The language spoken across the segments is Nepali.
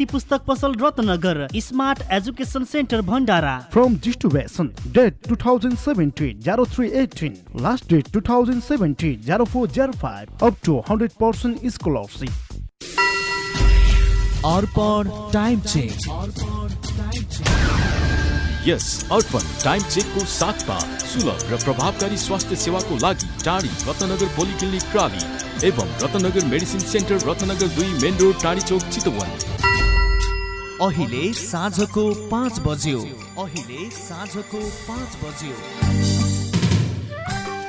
कीर्ति पुस्तक पसल Ratnanagar smart education centre Bhandara. From distribution, date 2017 0318, last date 2017 0405, up to 100% scholarship. Arpan time check yes Arpan time चेकको साथमा सुलभ र प्रभावकारी स्वास्थ्य सेवाको लागि टाढी रत्नगर पोलिक्लिनिक प्राली एवं रत्नगर मेडिसिन सेन्टर रत्नगर दुई मेन रोड टाढी चौक चितवन। अहिले साँझको पाँच बज्यो। अहिले साँझको पाँच बज्यो।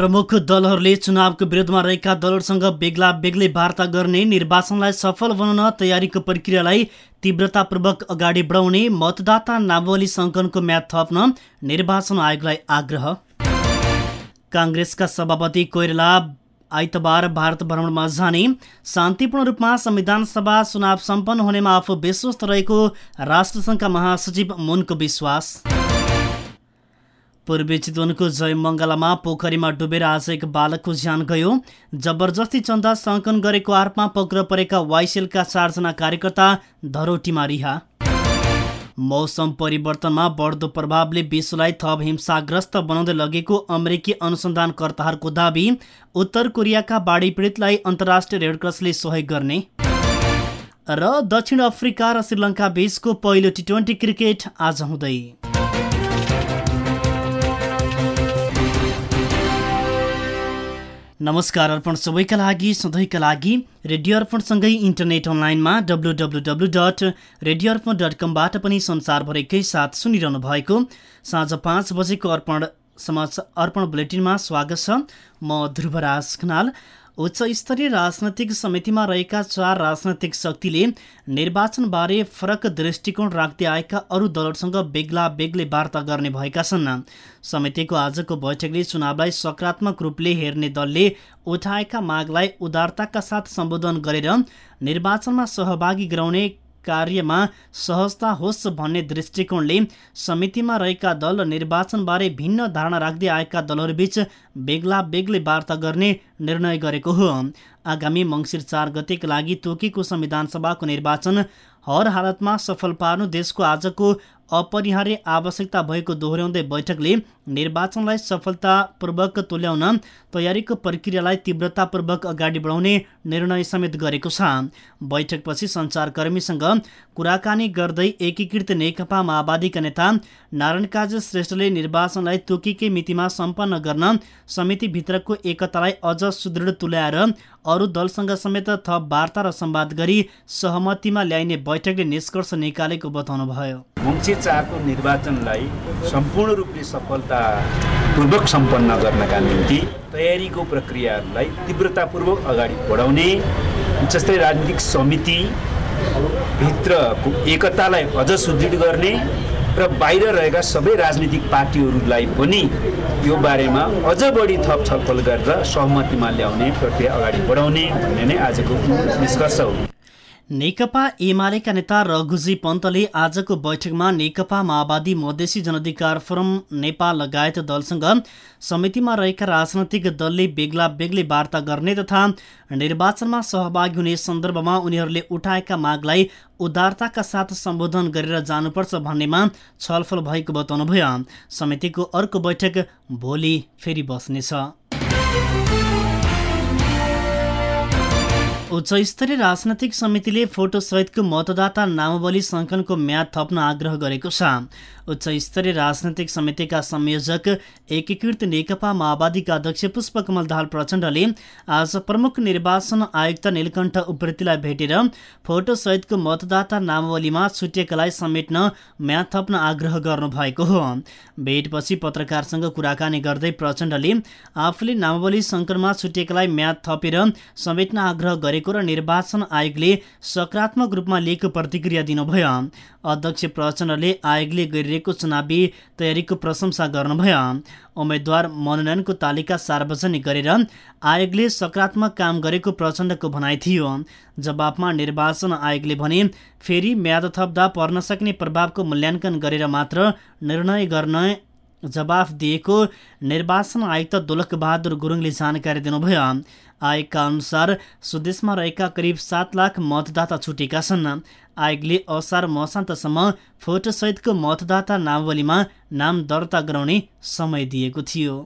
प्रमुख दलहरूले चुनावको विरोधमा रहेका दलहरूसँग बेग्ला बेग्लै वार्ता गर्ने निर्वाचनलाई सफल बनाउन तयारीको प्रक्रियालाई तीव्रतापूर्वक अगाडि बढाउने मतदाता नावली सङ्कलनको म्याद थप्न निर्वाचन आयोगलाई आग्रह। काङ्ग्रेसका सभापति कोइराला आइतबार भारत भ्रमणमा जाने शान्तिपूर्ण रूपमा संविधान सभा चुनाव सम्पन्न हुनेमा आफू विश्वस्त रहेको राष्ट्रसङ्घका महासचिव मुनको विश्वास। पूर्वी चितवनको जयमङ्गलामा पोखरीमा डुबेर आज एक बालकको ज्यान गयो। जबरजस्ती चन्दा सङ्कलन गरेको आरोपमा पक्र परेका वाइसेलका चारजना कार्यकर्ता धरोटीमा रिहा। मौसम परिवर्तनमा बढ्दो प्रभावले विश्वलाई थप हिंसाग्रस्त बनाउँदै लगेको अमेरिकी अनुसन्धानकर्ताहरूको दावी उत्तर कोरियाका बाढी पीडितलाई अन्तर्राष्ट्रिय रेडक्रसले सहयोग गर्ने। र दक्षिण अफ्रिका र श्रीलङ्का बीचको पहिलो टी ट्वेन्टी क्रिकेट आज हुँदै। नमस्कार अर्पण सबैका लागि सधैँका लागि रेडियो अर्पणसँगै इन्टरनेट अनलाइनमा W W W dot radio Arpan dot कमबाट पनि संसारभरिकै साथ सुनिरहनु भएको साँझ पाँच बजेको अर्पण समाचार अर्पण बुलेटिनमा स्वागत छ। म ध्रुवराज खनाल। उच्च स्तरीय राजनैतिक समितिमा रहेका चार राजनैतिक शक्तिले निर्वाचनबारे फरक दृष्टिकोण राख्दै आएका अरू दलहरूसँग बेग्ला बेग्लै वार्ता गर्ने भएका छन्। समितिको आजको बैठकले चुनावलाई सकारात्मक रूपले हेर्ने दलले उठाएका मागलाई उदारताका साथ सम्बोधन गरेर निर्वाचनमा सहभागी गराउने कार्यमा सहजता होस् भन्ने दृष्टिकोणले समितिमा रहेका दल र निर्वाचनबारे भिन्न धारणा राख्दै आएका दलहरूबीच बेग्ला बेग्लै वार्ता गर्ने निर्णय गरेको हो। आगामी मङ्सिर चार गतेका लागि तोकेको संविधान सभाको निर्वाचन हर हालतमा सफल पार्नु देशको आजको अपरिहार्य आवश्यकता भएको दोहोऱ्याउँदै बैठकले निर्वाचनलाई सफलतापूर्वक तुल्याउन तयारीको प्रक्रियालाई तीव्रतापूर्वक अगाडि बढाउने निर्णय समेत गरेको छ। बैठकपछि सञ्चारकर्मीसँग कुराकानी गर्दै एकीकृत नेकपा माओवादीका नेता नारायण काज श्रेष्ठले निर्वाचनलाई तोकेकै मितिमा सम्पन्न गर्न समितिभित्रको एकतालाई अझ सुदृढ तुल्याएर अरू दलसँग समेत थप वार्ता र संवाद गरी सहमतिमा ल्याइने बैठकले निष्कर्ष निकालेको बताउनुभयो। चारको निर्वाचनलाई सम्पूर्ण रूपले सफलतापूर्वक सम्पन्न गर्नका निम्ति तयारीको प्रक्रियाहरूलाई तीव्रतापूर्वक अगाडि बढाउने उच्चस्तरीय राजनीतिक समिति भित्रको एकतालाई अझ सुदृढ गर्ने र बाहिर रहेका सबै राजनीतिक पार्टीहरूलाई पनि यो बारेमा अझ बढी थप छलफल गरेर सहमतिमा ल्याउने प्रक्रिया अगाडि बढाउने भन्ने नै आजको निष्कर्ष हो। नेकपा एमालेका नेता रघुजी पन्तले आजको बैठकमा नेकपा माओवादी मधेसी जनअधिकार फोरम नेपाल लगायत दलसँग समितिमा रहेका राजनैतिक दलले बेग्ला बेग्लै वार्ता गर्ने तथा निर्वाचनमा सहभागी हुने सन्दर्भमा उनीहरूले उठाएका मागलाई उदारताका साथ सम्बोधन गरेर जानुपर्छ भन्नेमा छलफल भएको बताउनुभयो। समितिको अर्को बैठक भोलि फेरि बस्नेछ। उच्चस्तरीय राजनैतिक समितिले फोटोसहितको मतदाता नामावली सङ्कलनको म्याद थप्न आग्रह गरेको छ। उच्च स्तरीय राजनैतिक समितिका संयोजक एकीकृत नेकपा माओवादीका अध्यक्ष पुष्पकमल दाहाल प्रचण्डले आज प्रमुख निर्वाचन आयुक्त नीलकण्ठ उप्रेतीलाई भेटेर फोटोसहितको मतदाता नामावलीमा छुटिएकालाई समेट्न म्याद थप्न आग्रह गर्नुभएको हो। भेटपछि पत्रकारसँग कुराकानी गर्दै प्रचण्डले आफूले नामावली सङ्कलनमा छुटिएकालाई म्याद थपेर समेट्न आग्रह गरेको र निर्वाचन आयोगले सकारात्मक रूपमा लिएको प्रतिक्रिया दिनुभयो। अध्यक्ष प्रचण्डले आयोगले गरिरहेको चुनावी तयारीको प्रशंसा गर्नुभयो। उम्मेद्वार मनोनयनको तालिका सार्वजनिक गरेर आयोगले सकारात्मक काम गरेको प्रचण्डको भनाइ थियो। जवाफमा निर्वाचन आयोगले भने फेरि म्याद थप्दा पर्न सक्ने प्रभावको मूल्याङ्कन गरेर मात्र निर्णय गर्ने जवाफ दिएको निर्वाचन आयुक्त दोलक बहादुर गुरुङले जानकारी दिनुभयो। आयोगका अनुसार स्वदेशमा रहेका करिब सात लाख मतदाता छुटेका छन्। आयोगले असार मसान्तसम्म फोटोसहितको मतदाता नावलीमा नाम दर्ता गराउने समय दिएको थियो।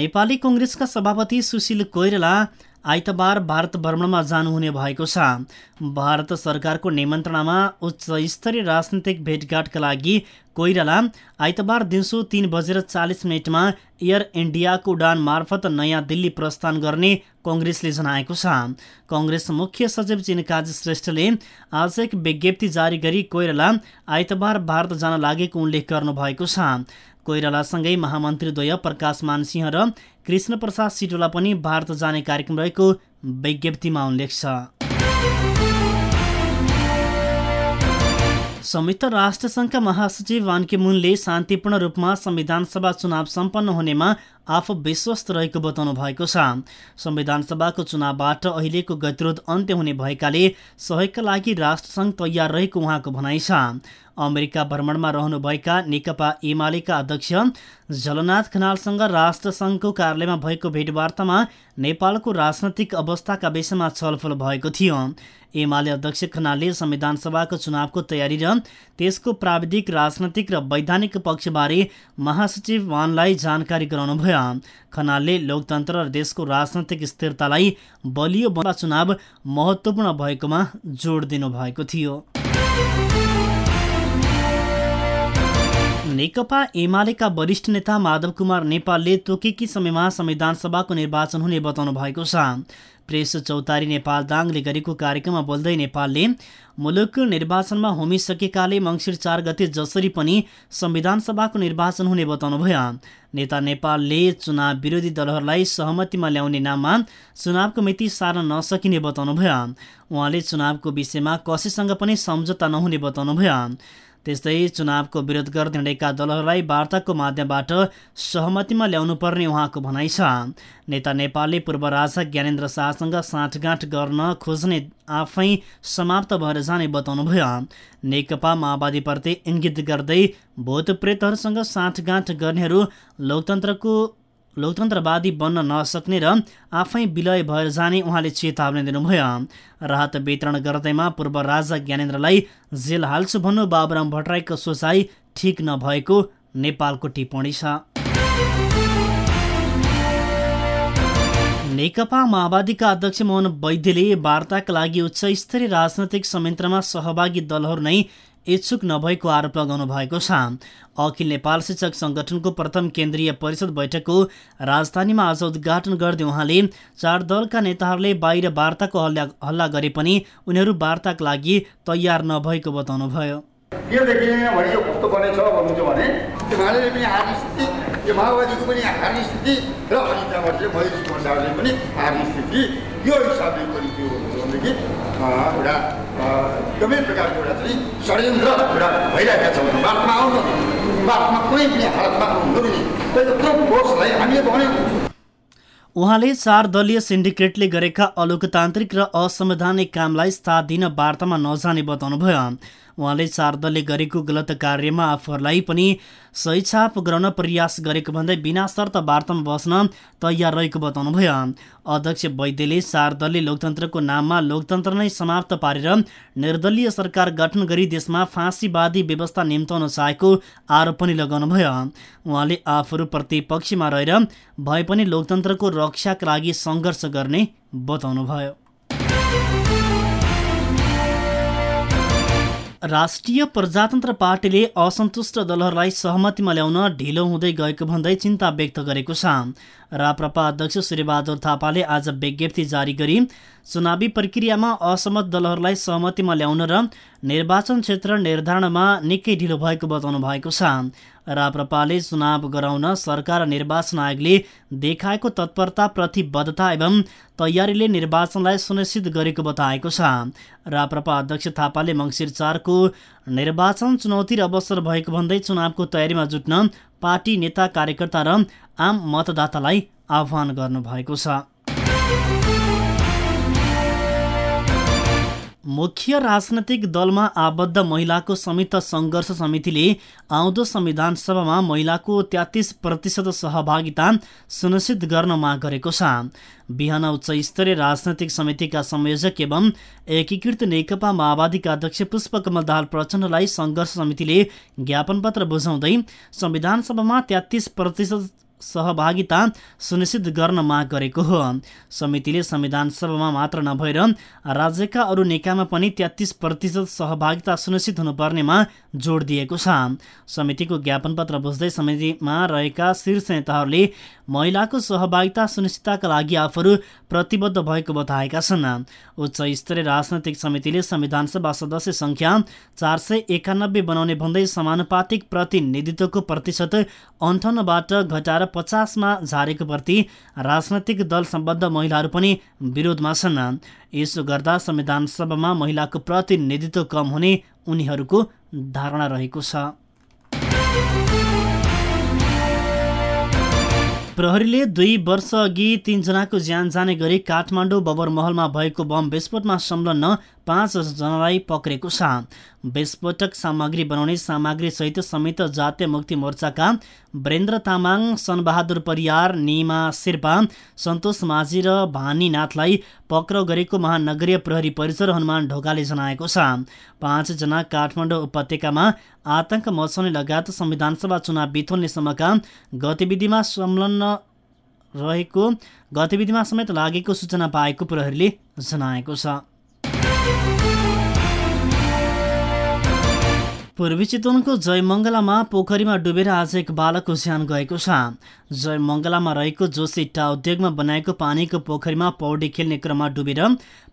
नेपाली कङ्ग्रेसका सभापति सुशील कोइराला आइतबार भारत भ्रमणमा जानुहुने भएको छ। भारत सरकारको निमन्त्रणामा उच्च स्तरीय राजनैतिक भेटघाटका लागि कोइराला आइतबार दिउँसो तिन बजेर चालिस मिनटमा एयर इन्डियाको उडान मार्फत नयाँ दिल्ली प्रस्थान गर्ने कङ्ग्रेसले जनाएको छ। कङ्ग्रेस मुख्य सचिव चिनकाजी श्रेष्ठले आज एक विज्ञप्ति जारी गरी कोइराला आइतबार भारत जान लागेको उल्लेख गर्नुभएको छ। कोइरालासँगै महामन्त्रीद्वय प्रकाश मानसिंह र कृष्ण प्रसाद सिटोला पनि भारत जाने कार्यक्रम रहेको विज्ञप्तिमा उल्लेख छ। संयुक्त राष्ट्रसङ्घका महासचिव वान मुनले शान्तिपूर्ण रूपमा संविधान सभा चुनाव सम्पन्न हुनेमा आफू विश्वस्त रहेको बताउनु भएको छ। संविधान सभाको चुनावबाट अहिलेको गतिरोध अन्त्य हुने भएकाले सहयोगका लागि राष्ट्रसङ्घ तयार रहेको उहाँको भनाइ छ। अमेरिका भ्रमणमा रहनुभएका नेकपा एमालेका अध्यक्ष झलनाथ खनालसँग राष्ट्रसङ्घको कार्यालयमा भएको भेटवार्तामा नेपालको राजनैतिक अवस्थाका विषयमा छलफल भएको थियो। एमाले अध्यक्ष खनालले संविधान सभाको चुनावको तयारी र त्यसको प्राविधिक राजनैतिक र वैधानिक पक्षबारे महासचिव वानलाई जानकारी गराउनुभयो। खनालले लोकतन्त्र र देशको राजनैतिक स्थिरतालाई बलियो बन्दा चुनाव महत्त्वपूर्ण भएकोमा जोड दिनुभएको थियो। नेकपा एमालेका वरिष्ठ नेता माधव कुमार नेपालले तोकेकी समयमा संविधान सभाको निर्वाचन हुने बताउनु भएको छ। प्रेस चौतारी नेपाल दाङले गरेको कार्यक्रममा बोल्दै नेपालले मुलुक निर्वाचनमा होमिसकेकाले मङ्सिर चार गते जसरी पनि संविधान सभाको निर्वाचन हुने बताउनुभयो। नेता नेपालले चुनाव विरोधी दलहरूलाई सहमतिमा ल्याउने नाममा चुनावको मिति सार्न नसकिने बताउनुभयो। उहाँले चुनावको विषयमा कसैसँग पनि सम्झौता नहुने बताउनुभयो। त्यस्तै चुनावको विरोध गर्दै हिँडेका दलहरूलाई वार्ताको माध्यमबाट सहमतिमा ल्याउनु पर्ने उहाँको भनाइ छ। नेता नेपालले पूर्व राजा ज्ञानेन्द्र शाहसँग साँठगाँठ गर्न खोज्ने आफै समाप्त भएर जाने बताउनुभयो। नेकपा माओवादीप्रति इङ्गित गर्दै भूत प्रेतहरूसँग साँठगाँठ गर्नेहरू लोकतन्त्रको लोकतन्त्रवादी बन्न नसक्ने र आफै विलय भएर जाने उहाँले चेतावनी दिनुभयो। राहत वितरण गर्दैमा पूर्व राजा ज्ञानेन्द्रलाई जेल हाल्छु भन्नु बाबुराम भट्टराईको सोचाइ ठिक नभएको नेपालको टिप्पणी छ। नेकपा माओवादीका अध्यक्ष मोहन वैद्यले वार्ताका लागि उच्च स्तरीय राजनैतिक संयन्त्रमा सहभागी दलहरू नै इच्छुक नभएको आरोप लगाउनु भएको छ। अखिल नेपाल शिक्षक संगठनको प्रथम केन्द्रीय परिषद बैठकको राजधानीमा आज उद्घाटन गर्दै उहाँले चार दलका नेताहरूले बाहिर वार्ताको हल्ला हल्ला गरे पनि उनीहरू वार्ताका लागि तयार नभएको बताउनुभयो। यो पनि माओवादीको पनि हार्ने स्थिति र अनि त्यहाँबाट मैत्री भण्डारले पनि हार्ने स्थिति यो हिसाबले पनि के हुन्छ भनेदेखि एउटा एकदमै प्रकारको एउटा चाहिँ षड्यन्त्र एउटा भइरहेका छ भने बादमा आउनु बादमा कुनै पनि हालतमा आउनु नि त्यो फोर्सलाई हामीले भन्यौँ उहाँले चार दलीय सिन्डिकेटले गरेका अलोकतान्त्रिक र असंवैधानिक कामलाई साथ दिन वार्तामा नजाने बताउनुभयो। उहाँले चार दलले गरेको गलत कार्यमा आफूहरूलाई पनि सही छाप गराउन प्रयास गरेको भन्दै बिना शर्त वार्तामा बस्न तयार रहेको बताउनुभयो। अध्यक्ष वैद्यले चार दलले लोकतन्त्रको नाममा लोकतन्त्र नै समाप्त पारेर निर्दलीय सरकार गठन गरी देशमा फाँसीवादी व्यवस्था निम्ताउन चाहेको आरोप पनि लगाउनुभयो। उहाँले आफूहरू प्रतिपक्षमा रहेर भए पनि लोकतन्त्रको रक्षाका लागि सङ्घर्ष गर्ने बताउनुभयो। राष्ट्रिय प्रजातन्त्र पार्टीले असन्तुष्ट दलहरूलाई सहमतिमा ल्याउन ढिलो हुँदै गएको भन्दै चिन्ता व्यक्त गरेको छ। राप्रपा अध्यक्ष सूर्यबहादुर थापाले आज विज्ञप्ति जारी गरी चुनावी प्रक्रियामा असहमत दलहरूलाई सहमतिमा ल्याउन र निर्वाचन क्षेत्र निर्धारणमा निकै ढिलो भएको बताउनु भएको छ। राप्रपाले चुनाव गराउन सरकार निर्वाचन आयोगले देखाएको तत्परता प्रतिबद्धता एवं तयारीले निर्वाचनलाई सुनिश्चित गरेको बताएको छ। राप्रपा अध्यक्ष थापाले मङ्सिर चारको निर्वाचन चुनौती र अवसर भएको भन्दै चुनावको तयारीमा जुट्न पार्टी नेता कार्यकर्ता र आम मतदातालाई आह्वान गर्नुभएको छ। मुख्य राजनैतिक दलमा आबद्ध महिलाको संयुक्त सङ्घर्ष समितिले आउँदो संविधान सभामा महिलाको तेत्तिस प्रतिशत सहभागिता सुनिश्चित गर्न माग गरेको छ। बिहान उच्च स्तरीय राजनैतिक समितिका संयोजक एवं एकीकृत नेकपा माओवादीका अध्यक्ष पुष्पकमल दाहाल प्रचण्डलाई सङ्घर्ष समितिले ज्ञापन पत्र बुझाउँदै संविधान सभामा तेत्तिस प्रतिशत सहभागिता सुनिश्चित गर्न माग गरेको हो। समितिले संविधान सभामा मात्र नभएर राज्यका अरू निकायमा पनि तेत्तिस प्रतिशत सहभागिता सुनिश्चित हुनुपर्नेमा जोड दिएको छ। समितिको ज्ञापन पत्र बुझ्दै समितिमा रहेका शीर्ष नेताहरूले महिलाको सहभागिता सुनिश्चितताका लागि आफूहरू प्रतिबद्ध भएको बताएका छन्। उच्च स्तरीय राजनैतिक समितिले संविधान सभा सदस्य संख्या चार बनाउने भन्दै समानुपातिक प्रतिनिधित्वको प्रतिशत अन्ठाउन्नबाट घटाएर पचासमा झारेको प्रति राजनैतिक दल सम्बद्ध महिलाहरू पनि विरोधमा छन्। यसो गर्दा संविधान सभामा महिलाको प्रतिनिधित्व कम हुने उनीहरूको धारणा रहेको छ। प्रहरीले दुई वर्ष अघि तीनजनाको ज्यान जाने गरी काठमाडौँ बबरमहलमा भएको बम विस्फोटमा संलग्न पाँचजनालाई पक्रेको छ। विस्फोटक सामग्री बनाउने सामग्री सहित संयुक्त जातीय मुक्ति मोर्चाका वरेन्द्र तामाङ सनबहादुर परियार निमा शेर्पा सन्तोष माझी र भानीनाथलाई पक्राउ गरेको महानगरीय प्रहरी परिसर हनुमान ढोकाले जनाएको छ। पाँचजना काठमाडौँ उपत्यकामा आतंक मचाउने लगायत संविधानसभा चुनाव बिथोल्नेसम्मका गतिविधिमा संलग्न रहेको गतिविधिमा समेत लागेको सूचना पाएको प्रहरीले जनाएको छ। पूर्वी चितवनको जयमङ्गलामा पोखरीमा डुबेर आज एक बालकको ज्यान गएको छ। जयमङ्गलामा रहेको जोशी इट्टा उद्योगमा बनाएको पानीको पोखरीमा पौडी खेल्ने क्रममा डुबेर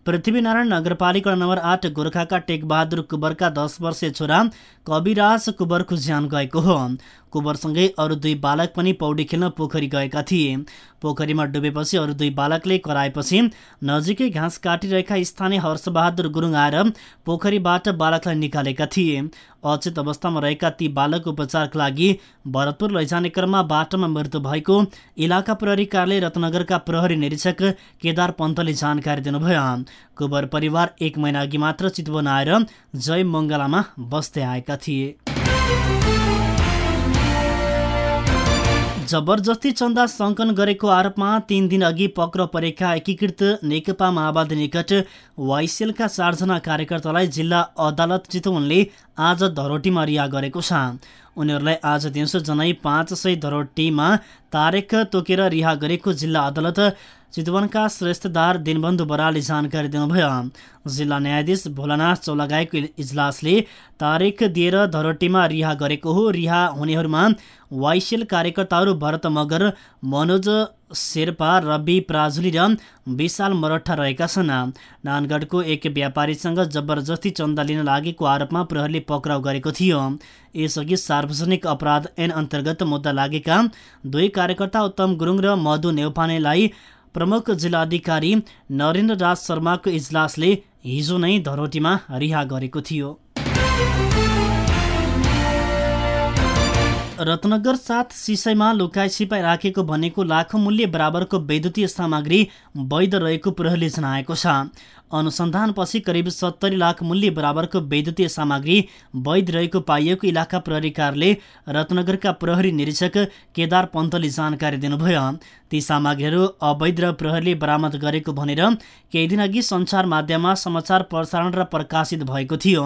पृथ्वीनारायण नगरपालिका नम्बर आठ गोर्खाका टेकबहादुर कुबरका दस वर्षीय छोरा कविराज कुबरको ज्यान गएको हो। कुबरसँगै अरू दुई बालक पनि पौडी खेल्न पोखरी गएका थिए। पोखरीमा डुबेपछि अरू दुई बालकले कराएपछि नजिकै घाँस काटिरहेका स्थानीय हर्षबहादुर गुरुङ आएर पोखरीबाट बालकलाई निकालेका थिए। अचेत अवस्थामा रहेका ती बालक उपचारका लागि भरतपुर लैजाने क्रममा बाटोमा मृत्यु भएको इलाका प्रहरी कार्यालय रत्नगरका प्रहरी निरीक्षक केदार पन्तले जानकारी दिनुभयो। कुबर परिवार एक महिना अघि मात्र चितवन आएर जय मङ्गलामा बस्दै आएका थिए। जबरजस्ती चन्दा सङ्कलन गरेको आरोपमा तीन दिन अघि पक्राउ परेका एकीकृत नेकपा माओवादी निकट वाइसेलका चारजना कार्यकर्तालाई जिल्ला अदालत चितवनले आज धरोटीमा रिहा गरेको छ। उनीहरूलाई आज दिउँसो जनै पाँच सय धरोटीमा तारेक तोकेर रिहा गरेको जिल्ला अदालत चितवनका श्रेष्ठदार दिनबन्धु बरालले जानकारी दिनुभयो। जिल्ला न्यायाधीश भोलानाथ चौलागाईको इजलासले तारिक दिएर धरोटीमा रिहा गरेको हो। रिहा हुनेहरूमा वाइसेल कार्यकर्ताहरू भरत मगर मनोज शेर्पा रवि प्राजुली र विशाल मरठा रहेका छन्। नानगढको एक व्यापारीसँग जबरजस्ती चन्दा लिन लागेको आरोपमा प्रहरीले पक्राउ गरेको थियो। यसअघि सार्वजनिक अपराध ऐन अन्तर्गत मुद्दा लागेका दुई कार्यकर्ता उत्तम गुरुङ र मधु नेौपानेलाई प्रमुख जिल्लाधिकारी नरेन्द्र राज शर्माको इजलासले हिजो नै धरोटीमा रिहा गरेको थियो। रत्नगर साथ सिसैमा लुकाइ छिपाई राखेको भनेको लाखौँ मूल्य बराबरको वैद्युतीय सामग्री वैध रहेको प्रहरीले जनाएको छ। अनुसन्धानपछि करिब सत्तरी लाख मूल्य बराबरको वैद्युतीय सामग्री वैध रहेको पाइएको इलाका प्रहरी रत्नगरका प्रहरी निरीक्षक केदार पन्तले जानकारी दिनुभयो। ती सामग्रीहरू अवैध र प्रहरीले बरामद गरेको भनेर केही दिनअघि सञ्चार माध्यममा समाचार प्रसारण र प्रकाशित भएको थियो।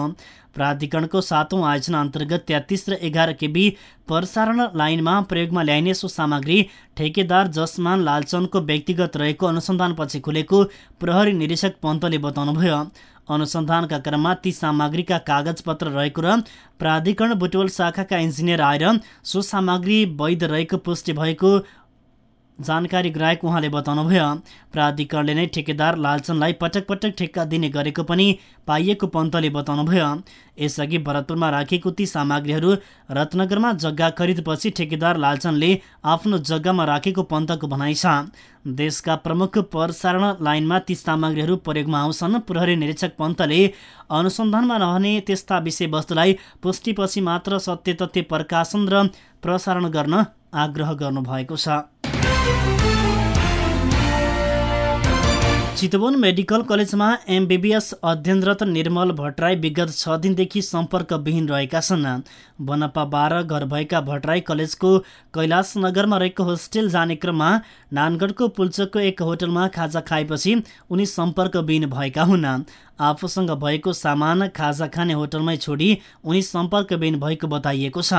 प्राधिकरणको सातौँ आयोजना अन्तर्गत तेत्तिस र एघार केबी प्रसारण लाइनमा प्रयोगमा ल्याइने सो सामग्री ठेकेदार जसमान लालचनको व्यक्तिगत रहेको अनुसन्धानपछि खुलेको प्रहरी निरीक्षक पन्तले बताउनुभयो। अनुसन्धानका क्रममा ती सामग्रीका कागजपत्र रहेको र प्राधिकरण बुटवल शाखाका इन्जिनियर आएर सो सामग्री वैध रहेको पुष्टि भएको जानकारी गराएको उहाँले बताउनुभयो प्राधिकरणले नै ठेकेदार लालचनलाई पटक पटक ठेक्का दिने गरेको पनि पाइएको पन्तले बताउनुभयो। यसअघि भरतपुरमा राखेको ती सामग्रीहरू रत्नगरमा जग्गा खरिदपछि ठेकेदार लालचनले आफ्नो जग्गामा राखेको पन्तको भनाइ छ। देशका प्रमुख प्रसारण लाइनमा ती सामग्रीहरू प्रयोगमा आउँछन्। प्रहरी निरीक्षक पन्तले अनुसन्धानमा रहने त्यस्ता विषयवस्तुलाई पुष्टिपछि मात्र सत्य तथ्य प्रकाशन र प्रसारण गर्न आग्रह गर्नुभएको छ। चितवन मेडिकल कलेजमा एमबिबिएस अध्ययनरत निर्मल भट्टराई विगत छ दिनदेखि सम्पर्कविहीन रहेका छन्। बनपा बाह्र घर भएका भट्टराई कलेजको कैलाश नगरमा रहेको होस्टेल जाने क्रममा नानगढको पुल्चोकको एक होटलमा खाजा खाएपछि उनी सम्पर्कविहीन भएका हुन्। आफूसँग भएको सामान खाजा खाने होटलमै छोडी उनी सम्पर्कविहीन भएको बताइएको छ।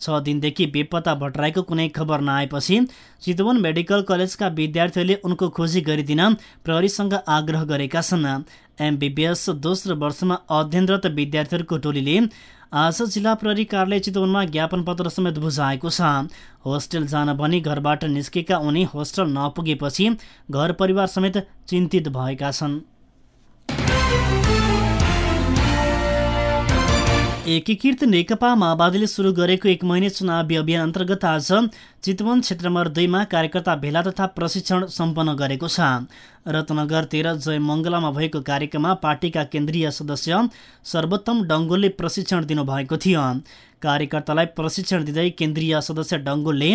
छ दिनदेखि बेपत्ता भट्टराईको कुनै खबर नआएपछि चितवन मेडिकल कलेजका विद्यार्थीहरूले उनको खोजी गरिदिन प्रहरीसँग आग्रह गरेका छन्। एमबिबिएस दोस्रो वर्षमा अध्ययनरत विद्यार्थीहरूको टोलीले आज जिल्ला प्रहरी कार्यालय चितवनमा ज्ञापन पत्र समेत बुझाएको छ। होस्टेल जान भनी घरबाट निस्केका उनी होस्टेल नपुगेपछि घर परिवार समेत चिन्तित भएका छन्। एकीकृत नेकपा माओवादीले सुरु गरेको एक महिने चुनावी अभियान अन्तर्गत आज चितवन क्षेत्र नम्बर दुईमा कार्यकर्ता भेला तथा प्रशिक्षण सम्पन्न गरेको छ। रत्नगर तेह्र जयमङ्गलामा भएको कार्यक्रममा पार्टीका केन्द्रीय सदस्य सर्वोत्तम डङ्गोलले प्रशिक्षण दिनुभएको थियो। कार्यकर्तालाई प्रशिक्षण दिँदै केन्द्रीय सदस्य डङ्गोलले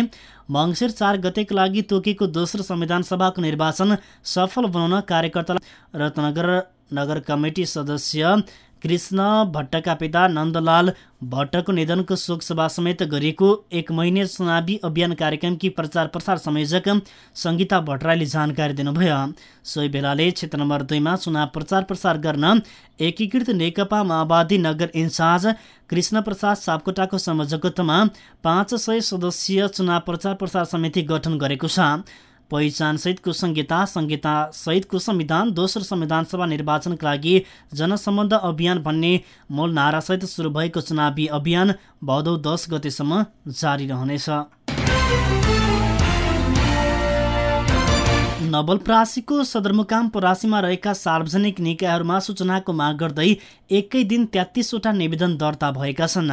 मङ्सिर चार गतेको लागि तोकेको दोस्रो संविधान सभाको निर्वाचन सफल बनाउन कार्यकर्तालाई रत्नगर नगर कमिटी सदस्य कृष्ण भट्टका पिता नन्दलाल भट्टको निधनको शोकसभा समेत गरिएको एक महिने चुनावी अभियान कार्यक्रमकी प्रचार प्रसार संयोजक सङ्गीता भट्टराईले जानकारी दिनुभयो। सोही बेलाले क्षेत्र नम्बर दुईमा चुनाव प्रचार प्रसार गर्न एकीकृत नेकपा माओवादी नगर इन्चार्ज कृष्ण प्रसाद सापकोटाको संयोजकत्वमा पाँच सय सदस्यीय चुनाव प्रचार प्रसार समिति गठन गरेको छ। पहिचानसहितको संहिता संहितासहितको संविधान दोस्रो संविधान सभा निर्वाचनका लागि जनसम्बन्ध अभियान भन्ने मूल नारासहित सुरु भएको चुनावी अभियान भदौ दस गतेसम्म जारी रहनेछ। नवलप्रासीको सदरमुकाम परासीमा रहेका सार्वजनिक निकायहरूमा सूचनाको माग गर्दै एकै दिन तेत्तिसवटा निवेदन दर्ता भएका छन्।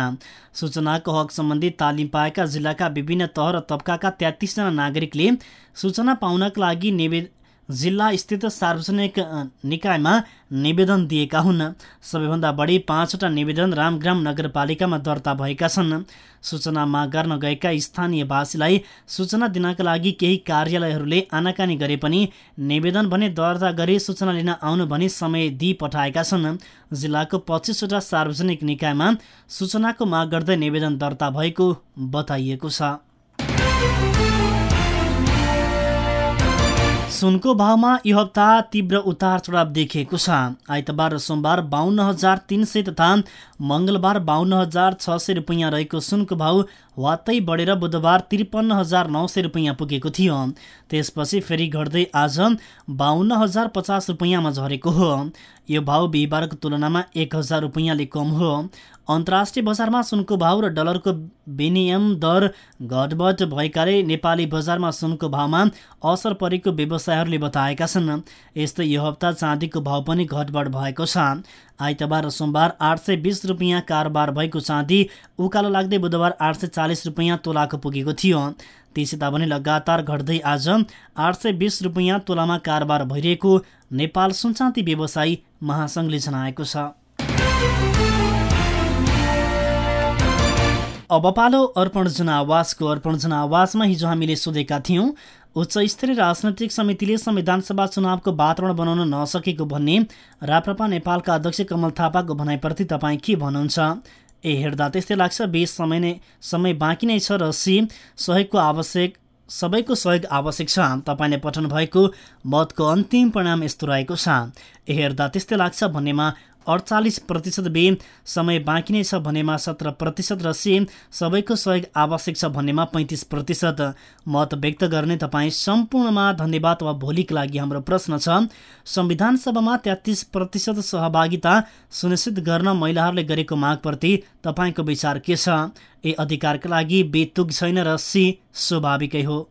सूचनाको हक सम्बन्धी तालिम पाएका जिल्लाका विभिन्न तह र तबकाका तेत्तिसजना नागरिकले सूचना पाउनका लागि निवेदन जिल्ला स्थित सार्वजनिक निकायमा निवेदन दिएका हुन्। सबैभन्दा बढी पाँचवटा निवेदन रामग्राम नगरपालिकामा दर्ता भएका छन्। सूचना माग गर्न गएका स्थानीयवासीलाई सूचना दिनका लागि केही कार्यालयहरूले आनाकानी गरे पनि निवेदन भने दर्ता गरी सूचना लिन आउनु भनी समय दिई पठाएका छन्। जिल्लाको पच्चिसवटा सार्वजनिक निकायमा सूचनाको माग गर्दै निवेदन दर्ता भएको बताइएको छ। सुनको भावमा यो हप्ता तीव्र उतार चढाव देखिएको छ। आइतबार र सोमबार बाहन्न हजार तिन सय तथा मङ्गलबार बाहन्न हजार छ सय रुपियाँ रहेको सुनको भाउ वात्तै बढेर बुधबार त्रिपन्न हजार नौ सय रुपियाँ पुगेको थियो। त्यसपछि फेरि घट्दै आज बाहन्न हजार पचास रुपियाँमा झरेको हो। यो भाउ बिहिबारको तुलनामा एक हजार रुपियाँले कम हो। अन्तर्राष्ट्रिय बजारमा सुनको भाउ र डलरको विनियम दर घटबड भएकाले नेपाली बजारमा सुनको भावमा असर परेको व्यवसायहरूले बताएका छन्। यस्तै यो हप्ता चाँदीको भाउ पनि घटबड भएको छ। आइतबार र सोमबार आठ सय बिस रुपियाँ कारोबार भएको चाँदी उकालो लाग्दै बुधबार आठ सय चालिस रुपियाँ तोलाको पुगेको थियो। त्यसै तापनि लगातार घट्दै आज आठ सय बिस रुपियाँ तोलामा कारोबार भइरहेको नेपाल सुनचाँदी व्यवसायी महासङ्घले जनाएको छ। अब पालो अर्पण जनावासको अर्पण जनावासमा हिजो हामीले सोधेका थियौँ उच्च स्तरीय राजनैतिक समितिले संविधानसभा चुनावको वातावरण बनाउन नसकेको भन्ने राप्रपा नेपालका अध्यक्ष कमल थापाको भनाइप्रति तपाईँ के भन्नुहुन्छ? ए हेर्दा त्यस्तै लाग्छ बेस समय नै समय बाँकी नै छ र सी सहयोगको आवश्यक सबैको सहयोग आवश्यक छ। तपाईँले पठाउनु भएको मतको अन्तिम परिणाम यस्तो रहेको छ। हेर्दा त्यस्तै लाग्छ भन्नेमा अडचालिस प्रतिशत बे समय बाँकी नै छ भनेमा सत्र प्रतिशत र से सबैको सहयोग आवश्यक छ भन्नेमा पैँतिस प्रतिशत। मत व्यक्त गर्ने तपाईँ सम्पूर्णमा धन्यवाद वा भोलिको लागि हाम्रो प्रश्न छ। संविधान सभामा तेत्तिस प्रतिशत सहभागिता सुनिश्चित गर्न महिलाहरूले गरेको मागप्रति तपाईँको विचार के छ? ए अधिकारका लागि बेतुक छैन र सी स्वाभाविकै हो।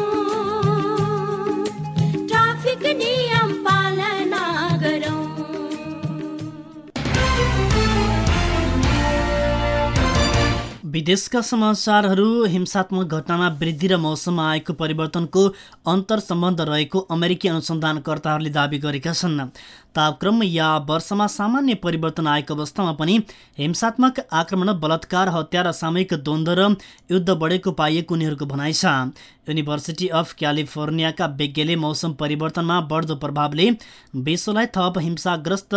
विदेशका समाचारहरू हिंसात्मक घटनामा वृद्धि र मौसममा आएको परिवर्तनको अन्तर सम्बन्ध रहेको अमेरिकी अनुसन्धानकर्ताहरूले दावी गरेका छन्। तापक्रम या वर्षमा सामान्य परिवर्तन आएको अवस्थामा पनि हिंसात्मक आक्रमण बलात्कार हत्या र सामूहिक द्वन्द्व र युद्ध बढेको पाइएको उनीहरूको भनाइ छ। युनिभर्सिटी अफ क्यालिफोर्नियाका विज्ञले मौसम परिवर्तनमा बढ्दो प्रभावले विश्वलाई थप हिंसाग्रस्त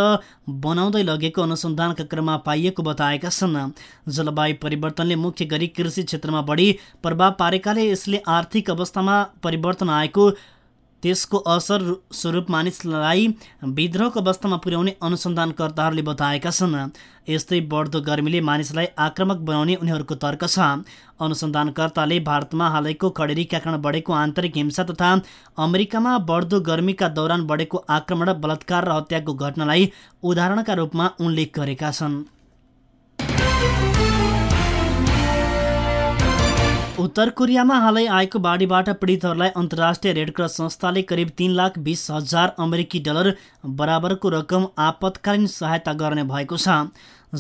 बनाउँदै लगेको अनुसन्धानका क्रममा पाइएको बताएका छन्। जलवायु परिवर्तनले मुख्य गरी कृषि क्षेत्रमा बढी प्रभाव पारेकाले यसले आर्थिक अवस्थामा परिवर्तन आएको त्यसको असर स्वरूप मानिसलाई विद्रोहको अवस्थामा पुर्याउने अनुसन्धानकर्ताहरूले बताएका छन्। यस्तै बढ्दो गर्मीले मानिसलाई आक्रामक बनाउने उनीहरूको तर्क छ। अनुसन्धानकर्ताले भारतमा हालैको खडेरीका कारण बढेको आन्तरिक हिंसा तथा अमेरिकामा बढ्दो गर्मीका दौरान बढेको आक्रमण बलात्कार र हत्याको घटनालाई उदाहरणका रूपमा उल्लेख गरेका छन्। उत्तर कोरियामा हालै आएको बाढीबाट पीडितहरूलाई अन्तर्राष्ट्रिय रेडक्रस संस्थाले करिब तीन लाख बिस हजार अमेरिकी डलर बराबरको रकम आपतकालीन सहायता गर्ने भएको छ।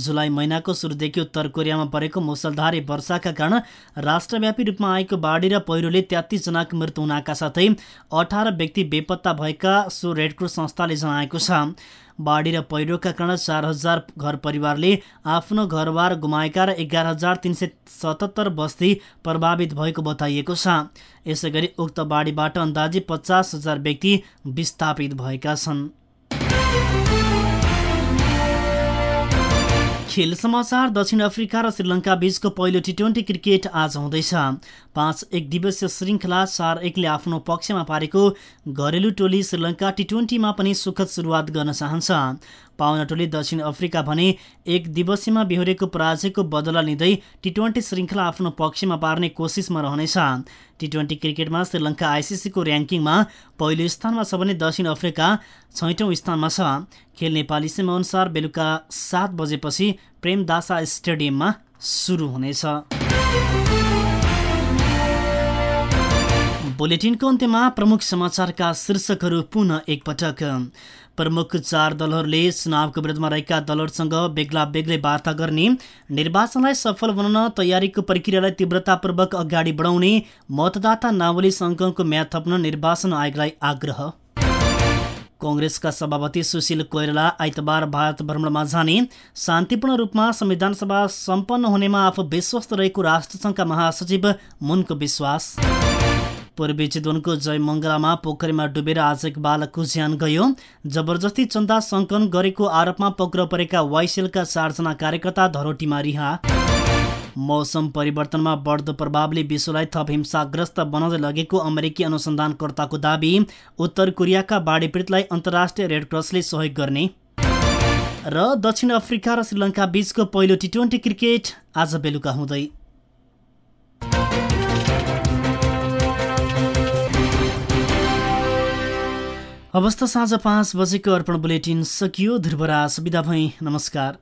जुलाई महिनाको सुरुदेखि उत्तर कोरियामा परेको मुसलधारे वर्षाका कारण राष्ट्रव्यापी रूपमा आएको बाढी र पहिरोले तेत्तिसजनाको मृत्यु हुनाका साथै अठार व्यक्ति बेपत्ता भएका सो रेडक्रस संस्थाले जनाएको छ। बाढी र पहिरोका कारण चार हजार घर परिवारले आफ्नो घरबार गुमाएका र एघार हजार तिन सय सतहत्तर बस्ती प्रभावित भएको बताइएको छ। यसै गरी उक्त बाढीबाट अन्दाजी पचास हजार व्यक्ति विस्थापित भएका छन्। खेल समाचार दक्षिण अफ्रिका र श्रीलङ्का बीचको पहिलो टी ट्वेन्टी क्रिकेट आज हुँदैछ। पाँच एक दिवसीय श्रृङ्खला चार एकले आफ्नो पक्षमा पारेको घरेलु टोली श्रीलङ्का टी ट्वेन्टीमा पनि सुखद सुरुवात गर्न चाहन्छ। पाहुना टोली दक्षिण अफ्रिका भने एक दिवसीयमा बिहोरेको पराजयको बदला लिँदै टी ट्वेन्टी श्रृङ्खला आफ्नो पक्षमा पार्ने कोसिसमा रहनेछ। टी ट्वेन्टी क्रिकेटमा श्रीलङ्का आइसिसीको ऱ्याङ्किङमा पहिलो स्थानमा छ भने दक्षिण अफ्रिका छैटौँ स्थानमा छ। खेल नेपाली समयअनुसार बेलुका सात बजेपछि प्रेमदासा स्टेडियममा सुरु हुनेछ। बुलेटिनको अन्त्यमा प्रमुख समाचारका शीर्षकहरू पुनः एकपटक। प्रमुख चार दलहरूले चुनावको विरुद्धमा रहेका दलहरूसँग बेग्ला बेग्लै वार्ता गर्ने निर्वाचनलाई सफल बनाउन तयारीको प्रक्रियालाई तीव्रतापूर्वक अगाडि बढाउने मतदाता नावली सङ्कलनको म्याद थप्न निर्वाचन आयोगलाई आग्रह। कङ्ग्रेसका सभापति सुशील कोइराला आइतबार भारत भ्रमणमा जाने शान्तिपूर्ण रूपमा संविधान सभा सम्पन्न हुनेमा आफू विश्वस्त रहेको राष्ट्रसङ्घका महासचिव मुनको विश्वास। पूर्वी चितवनको जयमङ्गलामा पोखरीमा डुबेर आज एक बालकको ज्यान गयो। जबरजस्ती चन्दा सङ्कलन गरेको आरोपमा पक्राउ परेका वाइसेलका चारजना कार्यकर्ता धरोटीमा रिहा। मौसम परिवर्तनमा बढ्दो प्रभावले विश्वलाई थप हिंसाग्रस्त बनाउँदै लगेको अमेरिकी अनुसन्धानकर्ताको दावी उत्तर कोरियाका बाढी पीडितलाई अन्तर्राष्ट्रिय रेडक्रसले सहयोग गर्ने। र दक्षिण अफ्रिका र श्रीलङ्का बीचको पहिलो टी ट्वेन्टी क्रिकेट आज बेलुका हुँदै। अवस्था साँझ पाँच बजेको अर्पण बुलेटिन सकियो ध्रुवराज विदा भई नमस्कार।